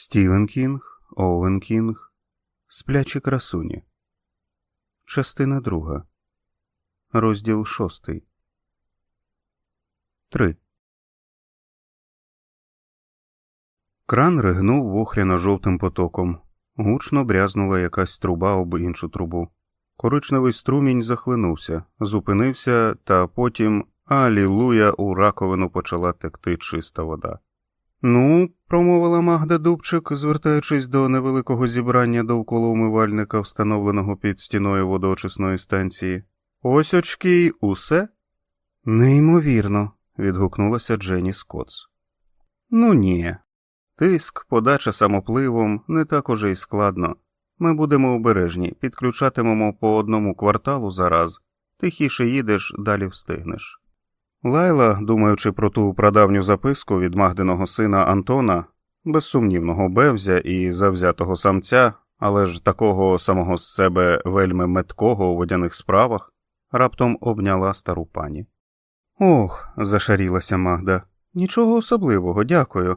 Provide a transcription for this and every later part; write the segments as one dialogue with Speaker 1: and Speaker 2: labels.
Speaker 1: Стівен Кінг, Оуен Кінг, Сплячі красуні. Частина друга. Розділ шостий. Три. Кран ригнув вохряно жовтим потоком. Гучно брязнула якась труба об іншу трубу. Коричневий струмінь захлинувся, зупинився, та потім Алілуя у раковину почала текти чиста вода. Ну, промовила Магда Дубчик, звертаючись до невеликого зібрання довкола умивальника, встановленого під стіною водоочисної станції. Ось очки й усе? Неймовірно, відгукнулася Дженні Скотс. Ну ні. Тиск, подача самопливом не так уже й складно. Ми будемо обережні, підключатимемо по одному кварталу за раз. Тихіше їдеш, далі встигнеш. Лайла, думаючи про ту прадавню записку від Магдиного сина Антона, безсумнівного бевзя і завзятого самця, але ж такого самого з себе вельми меткого у водяних справах, раптом обняла стару пані. Ох, зашарілася Магда, нічого особливого, дякую.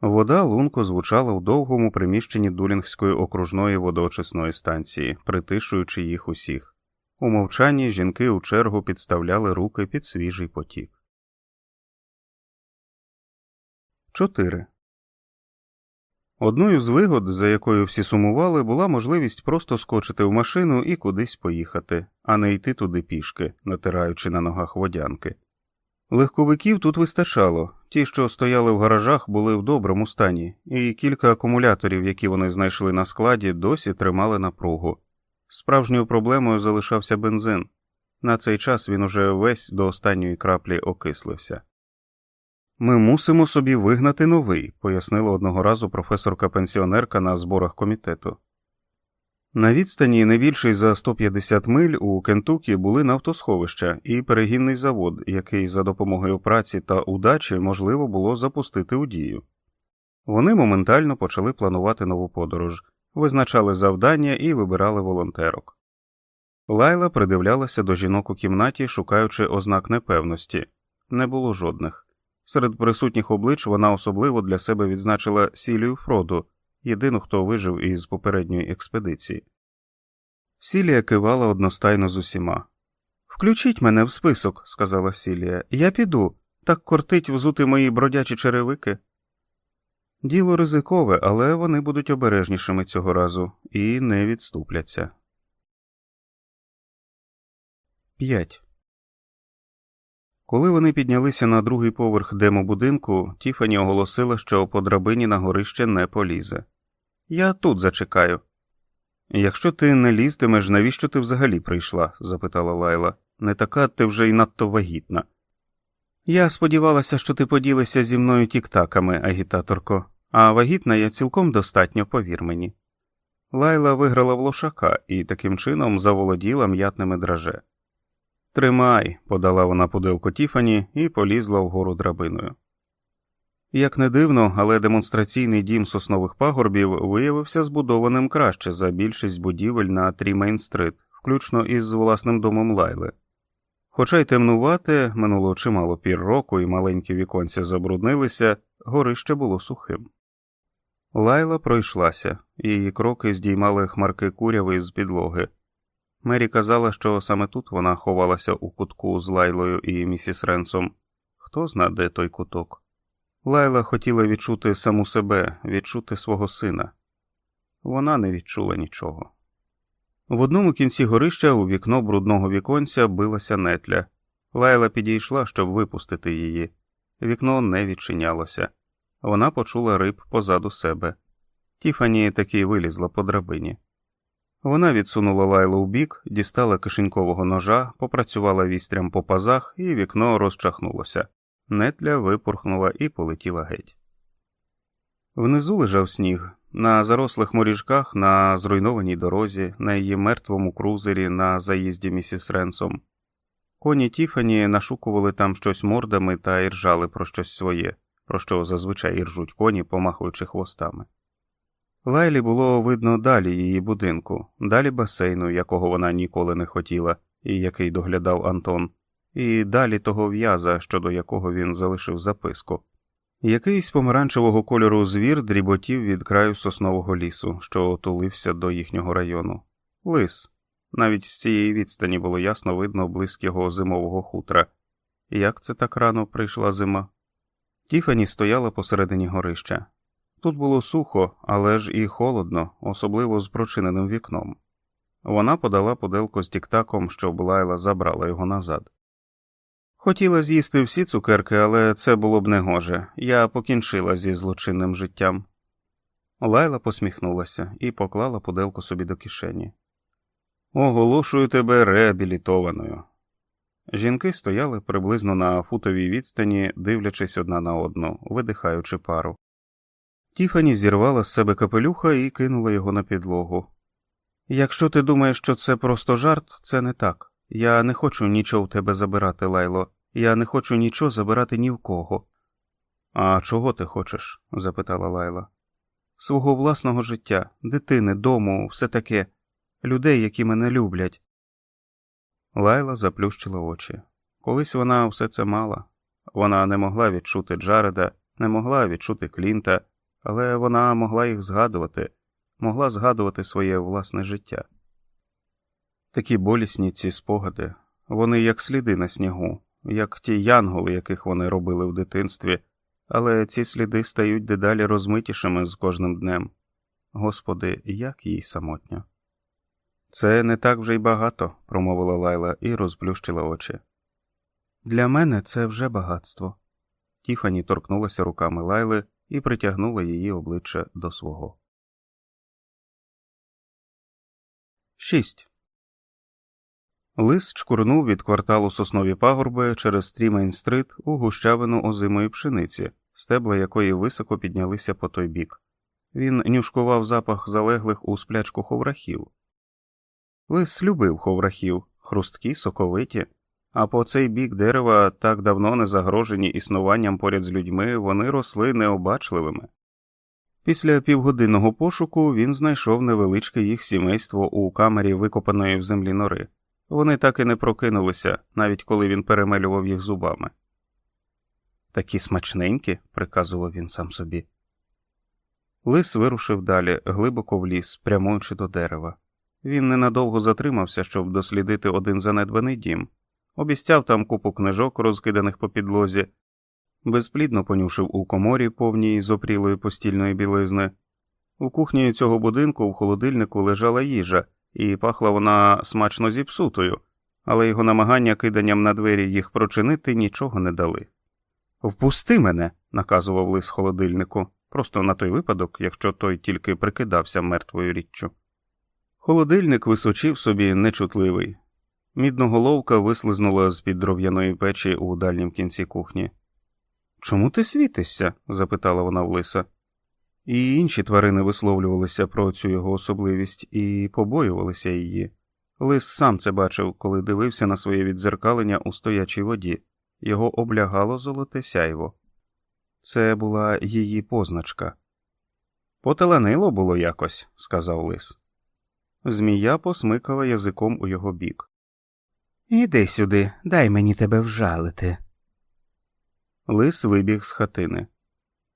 Speaker 1: Вода лунко звучала у довгому приміщенні Дулінгської окружної водоочисної станції, притишуючи їх усіх. У мовчанні жінки у чергу підставляли руки під свіжий потік. 4. Одною з вигод, за якою всі сумували, була можливість просто скочити в машину і кудись поїхати, а не йти туди пішки, натираючи на ногах водянки. Легковиків тут вистачало, ті, що стояли в гаражах, були в доброму стані, і кілька акумуляторів, які вони знайшли на складі, досі тримали напругу. Справжньою проблемою залишався бензин. На цей час він уже весь до останньої краплі окислився. Ми мусимо собі вигнати новий, пояснила одного разу професорка пенсіонерка на зборах комітету. На відстані не більше за 150 миль у Кентукі були нафтосховища і перегінний завод, який за допомогою праці та удачі можливо було запустити у дію. Вони моментально почали планувати нову подорож, визначали завдання і вибирали волонтерок. Лайла придивлялася до жінок у кімнаті, шукаючи ознак непевності, не було жодних. Серед присутніх облич вона особливо для себе відзначила Сілію Фроду, єдину, хто вижив із попередньої експедиції. Сілія кивала одностайно з усіма. Включіть мене в список, сказала Сілія. Я піду. Так кортить взути мої бродячі черевики. Діло ризикове, але вони будуть обережнішими цього разу і не відступляться. 5. Коли вони піднялися на другий поверх демобудинку, Тіфані оголосила, що по драбині на горище не полізе. Я тут зачекаю. Якщо ти не лізтимеш, навіщо ти взагалі прийшла? запитала Лайла. Не така ти вже й надто вагітна. Я сподівалася, що ти поділися зі мною тіктаками, агітаторко, а вагітна я цілком достатньо, повір мені. Лайла виграла в лошака і таким чином заволоділа м'ятними драже. Тримай, подала вона пуделку Тіфані і полізла вгору драбиною. Як не дивно, але демонстраційний дім соснових пагорбів виявився збудованим краще за більшість будівель на Трімейн-стрит, включно із власним домом Лайли. Хоча й темнувате, минуло чимало пір року, і маленькі віконця забруднилися, горище було сухим. Лайла пройшлася, її кроки здіймали хмарки куряви з підлоги. Мері казала, що саме тут вона ховалася у кутку з Лайлою і місіс Ренсом. Хто зна, де той куток. Лайла хотіла відчути саму себе, відчути свого сина. Вона не відчула нічого. В одному кінці горища у вікно брудного віконця билася нетля. Лайла підійшла, щоб випустити її. Вікно не відчинялося. Вона почула риб позаду себе. Тіфані таки вилізла по драбині. Вона відсунула лайлу в бік, дістала кишенькового ножа, попрацювала вістрям по пазах, і вікно розчахнулося. Нетля випорхнула і полетіла геть. Внизу лежав сніг, на зарослих моріжках, на зруйнованій дорозі, на її мертвому крузері на заїзді місіс Ренсом. Коні Тіфані нашукували там щось мордами та іржали про щось своє, про що зазвичай іржуть коні, помахуючи хвостами. Лайлі було видно далі її будинку, далі басейну, якого вона ніколи не хотіла, і який доглядав Антон, і далі того в'яза, щодо якого він залишив записку. Якийсь помаранчевого кольору звір дріботів від краю соснового лісу, що отулився до їхнього району. Лис. Навіть з цієї відстані було ясно видно блиск його зимового хутра. Як це так рано прийшла зима? Тіфані стояла посередині горища. Тут було сухо, але ж і холодно, особливо з прочиненим вікном. Вона подала поделку з тіктаком, щоб Лайла забрала його назад. Хотіла з'їсти всі цукерки, але це було б негоже. Я покінчила зі злочинним життям. Лайла посміхнулася і поклала поделку собі до кишені. Оголошую тебе реабілітованою. Жінки стояли приблизно на футовій відстані, дивлячись одна на одну, видихаючи пару. Тіфані зірвала з себе капелюха і кинула його на підлогу. Якщо ти думаєш, що це просто жарт, це не так. Я не хочу нічого в тебе забирати, Лайло, я не хочу нічого забирати ні в кого. А чого ти хочеш? запитала Лайла. Свого власного життя, дитини, дому, все таке, людей, які мене люблять. Лайла заплющила очі. Колись вона все це мала. Вона не могла відчути Джареда, не могла відчути Клінта, але вона могла їх згадувати, могла згадувати своє власне життя. Такі болісні ці спогади, вони як сліди на снігу, як ті янголи, яких вони робили в дитинстві, але ці сліди стають дедалі розмитішими з кожним днем. Господи, як їй самотньо. Це не так вже й багато, промовила Лайла і розплющила очі. Для мене це вже багатство. Тіфані торкнулася руками Лайли і притягнула її обличчя до свого. 6. Лис чкурнув від кварталу соснові пагорби через Стрімейн-стрит у гущавину озимої пшениці, стебла якої високо піднялися по той бік. Він нюшкував запах залеглих у сплячку ховрахів. Лис любив ховрахів, хрусткі, соковиті, а по цей бік дерева, так давно не загрожені існуванням поряд з людьми, вони росли необачливими. Після півгодинного пошуку він знайшов невеличке їх сімейство у камері викопаної в землі нори. Вони так і не прокинулися, навіть коли він перемелював їх зубами. Такі смачненькі, приказував він сам собі. Лис вирушив далі, глибоко в ліс, прямуючи до дерева. Він ненадовго затримався, щоб дослідити один занедбаний дім, обіцяв там купу книжок, розкиданих по підлозі, безплідно понюшив у коморі повній з опрілої постільної білизни. У кухні цього будинку в холодильнику лежала їжа, і пахла вона смачно зіпсутою, але його намагання киданням на двері їх прочинити нічого не дали. Впусти мене, наказував лис холодильнику, просто на той випадок, якщо той тільки прикидався мертвою річчю. Холодильник височив собі нечутливий. Мідноголовка вислизнула з під дров'яної печі у дальнім кінці кухні. Чому ти світишся? запитала вона в лиса. І інші тварини висловлювалися про цю його особливість і побоювалися її. Лис сам це бачив, коли дивився на своє відзеркалення у стоячій воді, його облягало золоте сяйво. Це була її позначка. Поталанило було якось, сказав лис. Змія посмикала язиком у його бік. Іди сюди, дай мені тебе вжалити. Лис вибіг з хатини.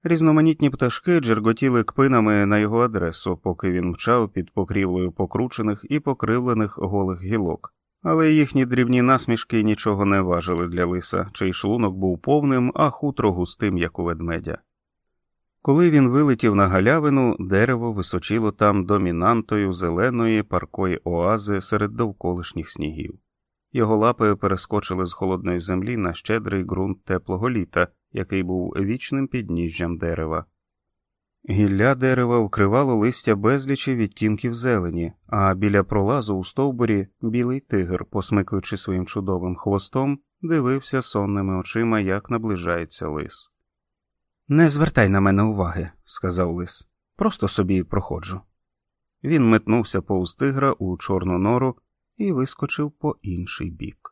Speaker 1: Різноманітні пташки джерготіли кпинами на його адресу, поки він мчав під покрівлею покручених і покривлених голих гілок, але їхні дрібні насмішки нічого не важили для лиса, чий шлунок був повним, а хутро густим, як у ведмедя. Коли він вилетів на галявину, дерево височило там домінантою зеленої паркої оази серед довколишніх снігів. Його лапи перескочили з холодної землі на щедрий ґрунт теплого літа, який був вічним підніжжям дерева. Гілля дерева вкривало листя безлічі відтінків зелені, а біля пролазу у стовбурі білий тигр, посмикуючи своїм чудовим хвостом, дивився сонними очима, як наближається лис. Не звертай на мене уваги, сказав лис. Просто собі проходжу. Він метнувся повз тигра у чорну нору і вискочив по інший бік.